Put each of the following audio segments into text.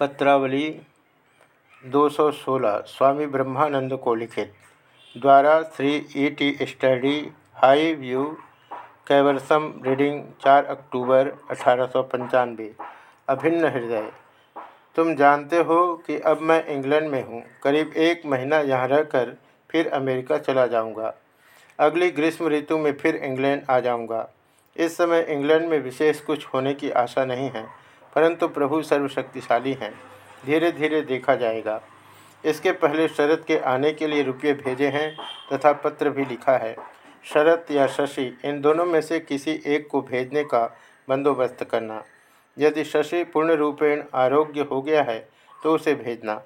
पत्रावली 216 स्वामी ब्रह्मानंद को लिखित, द्वारा Shri E T study high view कैवरसम reading 4 अक्टूबर अठारह सौ पंचानवे। अभिन्न हृदय, तुम जानते हो कि अब मैं इंग्लैंड में हूँ। करीब एक महीना यहाँ रहकर फिर अमेरिका चला जाऊँगा। अगली ग्रीष्म ऋतु में फिर इंग्लैंड आ जाऊँगा। इस समय इंग्लैंड में विशेष कुछ होने की आशा नहीं है। परंतु प्रभु सर्वशक्तिशाली हैं। धीरे धीरे देखा जाएगा। इसके पहले शरद के आने के लिए रुपये भेजे हैं तथा पत्र भी लिखा है। शरद या शशि, इन दोनों में से किसी एक को भेजने का बंदोबस्त करना। यदि शशि पूर्ण रूपेण आरोग्य हो गया है तो उसे भेजना।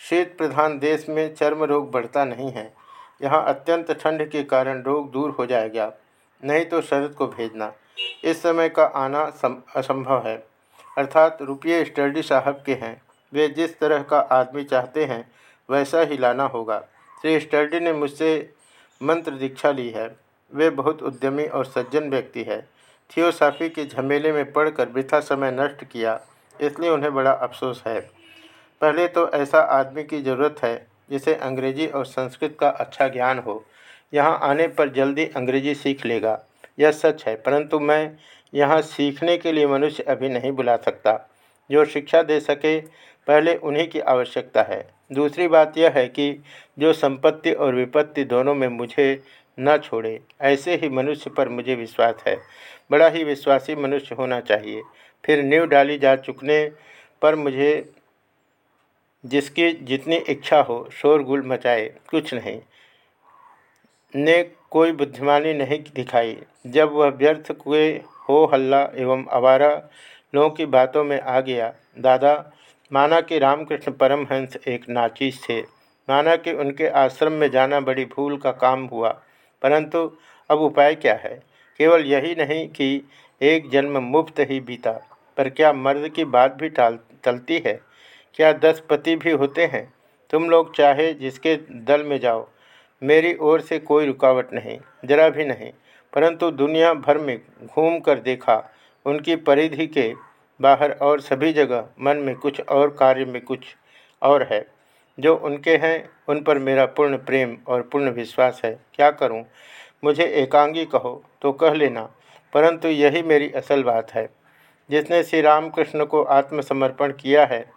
शीत प्रधान देश में चर्म रोग बढ़ता नहीं है। यहाँ अत्यंत ठंड के कारण रोग दूर हो जाएगा। नहीं तो शरद को भेजना। इस समय का आना असंभव है। अर्थात रुपये स्टडी साहब के हैं। वे जिस तरह का आदमी चाहते हैं, वैसा ही लाना होगा। श्री स्टडी ने मुझसे मंत्र दीक्षा ली है। वे बहुत उद्यमी और सज्जन व्यक्ति है। थियोसाफी के झमेले में पढ़कर वृथा समय नष्ट किया, इसलिए उन्हें बड़ा अफसोस है। पहले तो ऐसा आदमी की ज़रूरत है, जिसे अंग्रेज़ी और संस्कृत का अच्छा ज्ञान हो। यहाँ आने पर जल्दी अंग्रेज़ी सीख लेगा। यह सच है, परंतु मैं यहाँ सीखने के लिए मनुष्य अभी नहीं बुला सकता। जो शिक्षा दे सके, पहले उन्हीं की आवश्यकता है। दूसरी बात यह है कि जो संपत्ति और विपत्ति दोनों में मुझे न छोड़े, ऐसे ही मनुष्य पर मुझे विश्वास है। बड़ा ही विश्वासी मनुष्य होना चाहिए। फिर नींव डाली जा चुकने पर मुझे जिसकी जितनी इच्छा हो, शोरगुल मचाए, कुछ नहीं। ने कोई बुद्धिमानी नहीं दिखाई। जब वह व्यर्थ हुए, हो हल्ला एवं आवारा लोगों की बातों में आ गया। दादा, माना कि रामकृष्ण परमहंस एक नाचीज थे। माना कि उनके आश्रम में जाना बड़ी भूल का काम हुआ। परंतु अब उपाय क्या है? केवल यही नहीं कि एक जन्म मुफ़्त ही बीता। पर क्या मर्द की बात भी टाल, टलती है? क्या दस पति भी होते हैं? तुम लोग चाहे जिसके दल में जाओ। मेरी ओर से कोई रुकावट नहीं, जरा भी नहीं। परंतु दुनिया भर में घूम कर देखा, उनकी परिधि के बाहर और सभी जगह मन में कुछ और कार्य में कुछ और है। जो उनके हैं, उन पर मेरा पूर्ण प्रेम और पूर्ण विश्वास है। क्या करूँ? मुझे एकांगी कहो तो कह लेना। परंतु यही मेरी असल बात है। जिसने श्री रामकृष्ण को आत्मसमर्पण किया है,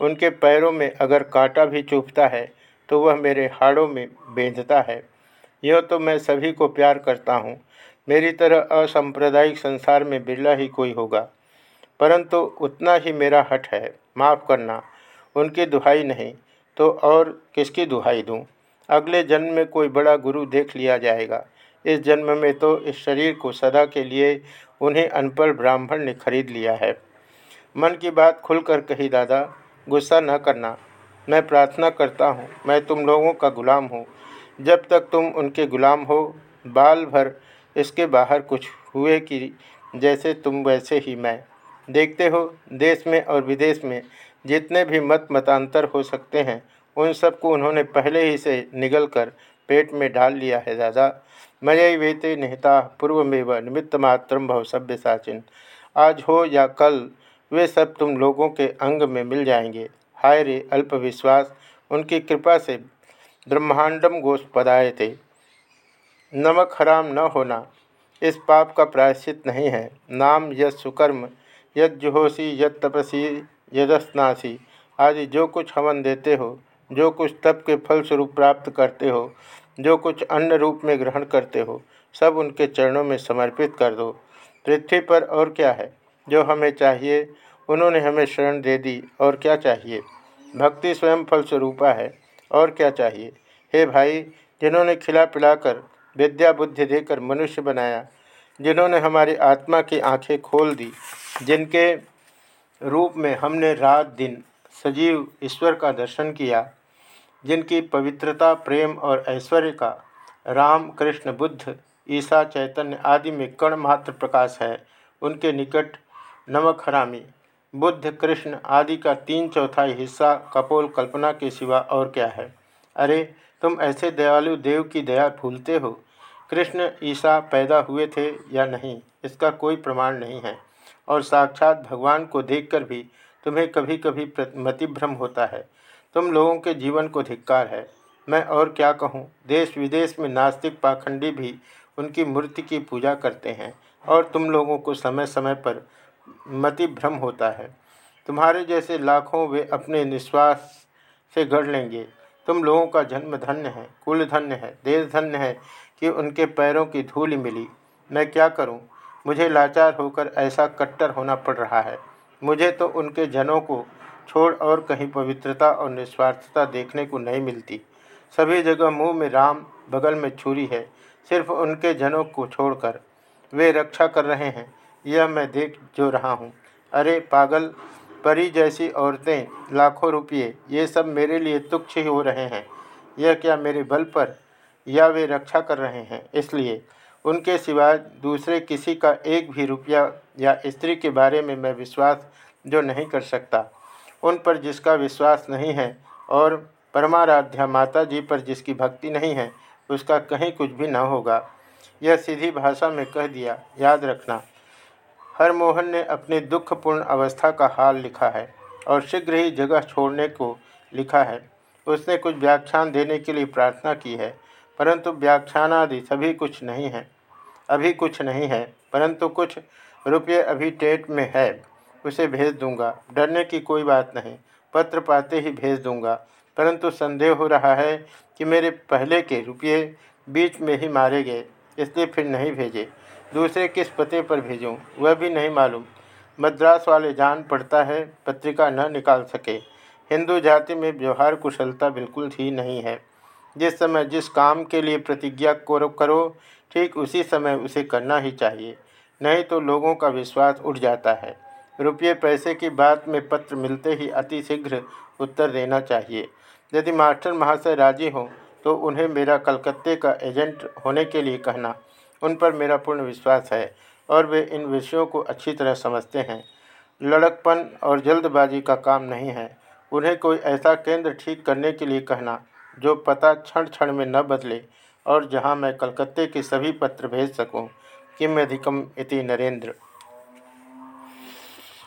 उनके पैरों में अगर कांटा भी चुभता है तो वह मेरे हाड़ों में बेंधता है। यह तो मैं सभी को प्यार करता हूँ। मेरी तरह असाम्प्रदायिक संसार में बिरला ही कोई होगा। परंतु उतना ही मेरा हट है। माफ़ करना, उनकी दुहाई नहीं तो और किसकी दुहाई दूँ? अगले जन्म में कोई बड़ा गुरु देख लिया जाएगा। इस जन्म में तो इस शरीर को सदा के लिए उन्हें अनपढ़ ब्राह्मण ने खरीद लिया है। मन की बात खुलकर कही, दादा, गुस्सा न करना। मैं प्रार्थना करता हूँ, मैं तुम लोगों का गुलाम हूँ। जब तक तुम उनके गुलाम हो, बाल भर इसके बाहर कुछ हुए कि जैसे तुम वैसे ही मैं। देखते हो, देश में और विदेश में जितने भी मत मतांतर हो सकते हैं, उन सबको उन्होंने पहले ही से निगल कर पेट में डाल लिया है दादा मय वेते निहता पूर्व में व निमित्त मात्र भव सभ्य साचिन। आज हो या कल, वे सब तुम लोगों के अंग में मिल जाएँगे। हाय रे अल्प विश्वास उनकी कृपा से ब्रह्मांडम गोष पदाए थे। नमक हराम न होना, इस पाप का प्रायश्चित नहीं है। नाम यद सुकर्म, यद जुहोसी, यद तपसी, यदस्नासी। आदि जो कुछ हवन देते हो, जो कुछ तप के फल स्वरूप प्राप्त करते हो, जो कुछ अन्य रूप में ग्रहण करते हो, सब उनके चरणों में समर्पित कर दो। पृथ्वी पर और क्या है, जो हमें चाहिए उन्होंने हमें शरण दे दी, और क्या चाहिए? भक्ति स्वयं फल स्वरूपा है, और क्या चाहिए? हे भाई, जिन्होंने खिला पिलाकर विद्या बुद्धि देकर मनुष्य बनाया, जिन्होंने हमारी आत्मा की आँखें खोल दी, जिनके रूप में हमने रात दिन सजीव ईश्वर का दर्शन किया, जिनकी पवित्रता, प्रेम और ऐश्वर्य का राम, कृष्ण, बुद्ध, ईसा, चैतन्य आदि में कण मात्र प्रकाश है, उनके निकट नमक हरामी। बुद्ध, कृष्ण आदि का तीन चौथाई हिस्सा कपोल कल्पना के सिवा और क्या है? अरे, तुम ऐसे दयालु देव की दया भूलते हो। कृष्ण ईसा पैदा हुए थे या नहीं, इसका कोई प्रमाण नहीं है। और साक्षात भगवान को देखकर भी तुम्हें कभी कभी मतिभ्रम होता है। तुम लोगों के जीवन को धिक्कार है। मैं और क्या कहूँ देश विदेश में नास्तिक पाखंडी भी उनकी मूर्ति की पूजा करते हैं और तुम लोगों को समय समय पर मतिभ्रम होता है। तुम्हारे जैसे लाखों वे अपने निश्वास से गढ़ लेंगे। तुम लोगों का जन्म धन्य है, कुल धन्य है, देश धन्य है कि उनके पैरों की धूल मिली। मैं क्या करूँ? मुझे लाचार होकर ऐसा कट्टर होना पड़ रहा है। मुझे तो उनके जनों को छोड़ और कहीं पवित्रता और निस्वार्थता देखने को नहीं मिलती। सभी जगह मुँह में राम, बगल में छुरी है। सिर्फ़ उनके जनों को छोड़कर वे रक्षा कर रहे हैं। यह मैं देख जो रहा हूँ। अरे पागल, परी जैसी औरतें, लाखों रुपये, ये सब मेरे लिए तुच्छ ही हो रहे हैं। यह क्या मेरे बल पर? या वे रक्षा कर रहे हैं? इसलिए उनके सिवाय दूसरे किसी का एक भी रुपया या स्त्री के बारे में मैं विश्वास जो नहीं कर सकता। उन पर जिसका विश्वास नहीं है और परमाराध्या माता जी पर जिसकी भक्ति नहीं है, उसका कहीं कुछ भी न होगा। यह सीधी भाषा में कह दिया, याद रखना। हरमोहन ने अपनी दुखपूर्ण अवस्था का हाल लिखा है और शीघ्र ही जगह छोड़ने को लिखा है। उसने कुछ व्याख्यान देने के लिए प्रार्थना की है, परंतु व्याख्यान आदि सभी कुछ नहीं है। अभी कुछ नहीं है, परंतु कुछ रुपये अभी टेट में है, उसे भेज दूँगा। डरने की कोई बात नहीं, पत्र पाते ही भेज दूँगा। परंतु संदेह हो रहा है कि मेरे पहले के रुपये बीच में ही मारे गए, इसलिए फिर नहीं भेजे। दूसरे किस पते पर भेजूं, वह भी नहीं मालूम। मद्रास वाले जान पड़ता है, पत्रिका न निकाल सके। हिंदू जाति में व्यवहार कुशलता बिल्कुल ही नहीं है। जिस समय जिस काम के लिए प्रतिज्ञा करो ठीक उसी समय उसे करना ही चाहिए। नहीं तो लोगों का विश्वास उठ जाता है। रुपये पैसे की बात में पत्र मिलते ही अति शीघ्र उत्तर देना चाहिए। यदि मास्टर महाशय राज़ी हों तो उन्हें मेरा कलकत्ते का एजेंट होने के लिए कहना। उन पर मेरा पूर्ण विश्वास है और वे इन विषयों को अच्छी तरह समझते हैं। लड़कपन और जल्दबाजी का काम नहीं है। उन्हें कोई ऐसा केंद्र ठीक करने के लिए कहना, जो पता क्षण क्षण में न बदले और जहाँ मैं कलकत्ते के सभी पत्र भेज सकूँ किम अधिकम इति नरेंद्र।